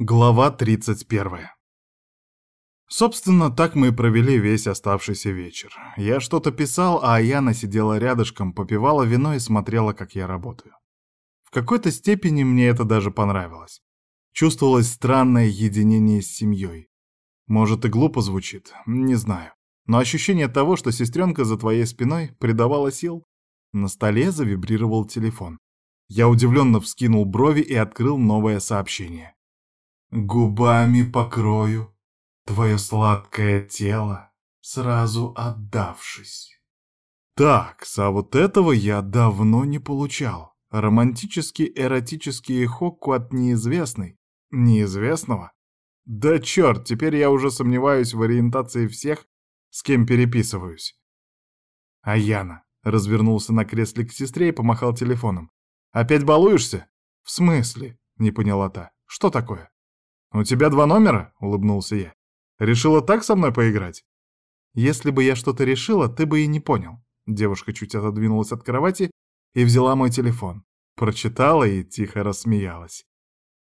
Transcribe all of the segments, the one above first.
Глава 31. Собственно, так мы и провели весь оставшийся вечер. Я что-то писал, а Аяна сидела рядышком, попивала вино и смотрела, как я работаю. В какой-то степени мне это даже понравилось. Чувствовалось странное единение с семьей. Может и глупо звучит, не знаю. Но ощущение того, что сестренка за твоей спиной, придавало сил. На столе завибрировал телефон. Я удивленно вскинул брови и открыл новое сообщение. Губами покрою твое сладкое тело, сразу отдавшись. Так, а вот этого я давно не получал. Романтический эротический хокку от неизвестной. Неизвестного? Да черт, теперь я уже сомневаюсь в ориентации всех, с кем переписываюсь. А Яна развернулся на кресле к сестре и помахал телефоном. «Опять балуешься?» «В смысле?» — не поняла та. «Что такое?» «У тебя два номера?» — улыбнулся я. «Решила так со мной поиграть?» «Если бы я что-то решила, ты бы и не понял». Девушка чуть отодвинулась от кровати и взяла мой телефон. Прочитала и тихо рассмеялась.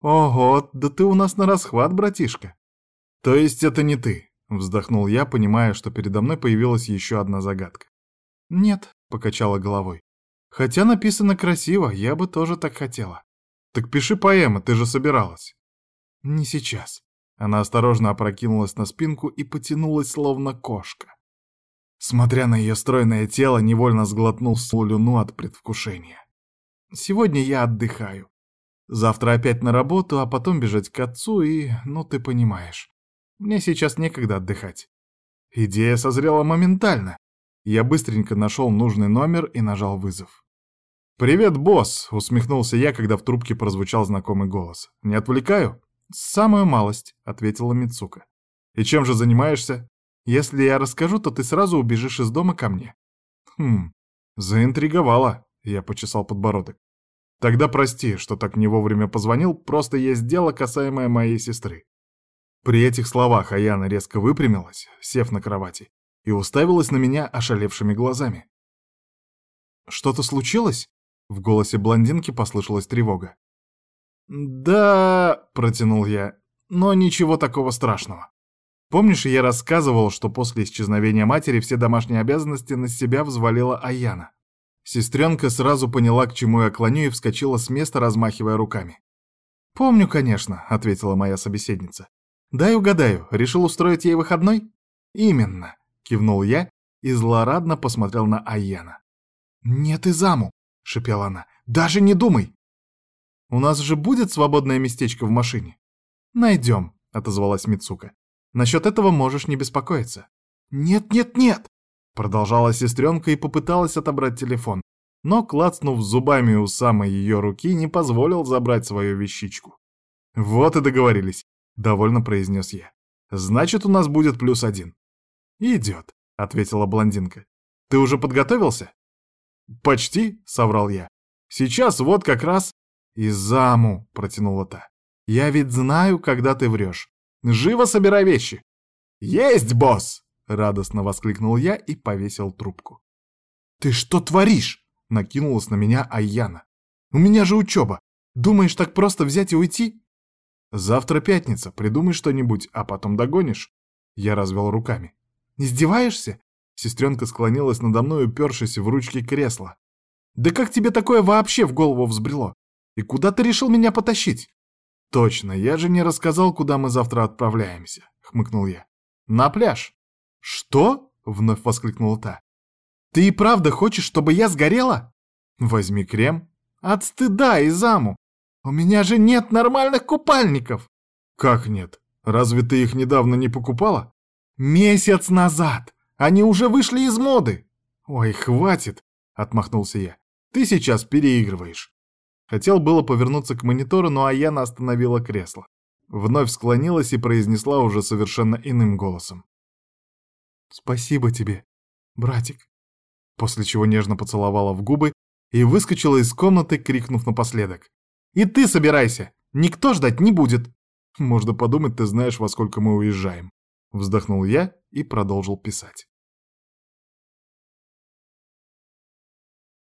«Ого, да ты у нас на расхват, братишка!» «То есть это не ты?» — вздохнул я, понимая, что передо мной появилась еще одна загадка. «Нет», — покачала головой. «Хотя написано красиво, я бы тоже так хотела». «Так пиши поэмы, ты же собиралась». «Не сейчас». Она осторожно опрокинулась на спинку и потянулась, словно кошка. Смотря на ее стройное тело, невольно сглотнул слюну от предвкушения. «Сегодня я отдыхаю. Завтра опять на работу, а потом бежать к отцу и, ну ты понимаешь, мне сейчас некогда отдыхать». Идея созрела моментально. Я быстренько нашел нужный номер и нажал вызов. «Привет, босс!» — усмехнулся я, когда в трубке прозвучал знакомый голос. «Не отвлекаю?» «Самую малость», — ответила Мицука. «И чем же занимаешься? Если я расскажу, то ты сразу убежишь из дома ко мне». «Хм, заинтриговала», — я почесал подбородок. «Тогда прости, что так не вовремя позвонил, просто есть дело, касаемое моей сестры». При этих словах Аяна резко выпрямилась, сев на кровати, и уставилась на меня ошалевшими глазами. «Что-то случилось?» — в голосе блондинки послышалась тревога. «Да...» — протянул я. «Но ничего такого страшного. Помнишь, я рассказывал, что после исчезновения матери все домашние обязанности на себя взвалила Аяна?» Сестренка сразу поняла, к чему я клоню, и вскочила с места, размахивая руками. «Помню, конечно», — ответила моя собеседница. «Дай угадаю, решил устроить ей выходной?» «Именно», — кивнул я и злорадно посмотрел на Аяна. «Нет и заму», — шепела она, — «даже не думай!» У нас же будет свободное местечко в машине?» «Найдем», — отозвалась Мицука. «Насчет этого можешь не беспокоиться». «Нет, нет, нет!» Продолжала сестренка и попыталась отобрать телефон, но, клацнув зубами у самой ее руки, не позволил забрать свою вещичку. «Вот и договорились», — довольно произнес я. «Значит, у нас будет плюс один». «Идет», — ответила блондинка. «Ты уже подготовился?» «Почти», — соврал я. «Сейчас вот как раз...» «И заму!» — протянула та. «Я ведь знаю, когда ты врешь. Живо собирай вещи!» «Есть, босс!» — радостно воскликнул я и повесил трубку. «Ты что творишь?» — накинулась на меня Айяна. «У меня же учеба. Думаешь, так просто взять и уйти?» «Завтра пятница, придумай что-нибудь, а потом догонишь». Я развел руками. «Издеваешься?» Сестренка склонилась надо мной, упершись в ручки кресла. «Да как тебе такое вообще в голову взбрело? И куда ты решил меня потащить?» «Точно, я же не рассказал, куда мы завтра отправляемся», — хмыкнул я. «На пляж». «Что?» — вновь воскликнула та. «Ты и правда хочешь, чтобы я сгорела?» «Возьми крем». «От стыда и заму! У меня же нет нормальных купальников!» «Как нет? Разве ты их недавно не покупала?» «Месяц назад! Они уже вышли из моды!» «Ой, хватит!» — отмахнулся я. «Ты сейчас переигрываешь. Хотел было повернуться к монитору, но Аяна остановила кресло. Вновь склонилась и произнесла уже совершенно иным голосом. «Спасибо тебе, братик», после чего нежно поцеловала в губы и выскочила из комнаты, крикнув напоследок. «И ты собирайся! Никто ждать не будет!» «Можно подумать, ты знаешь, во сколько мы уезжаем», — вздохнул я и продолжил писать.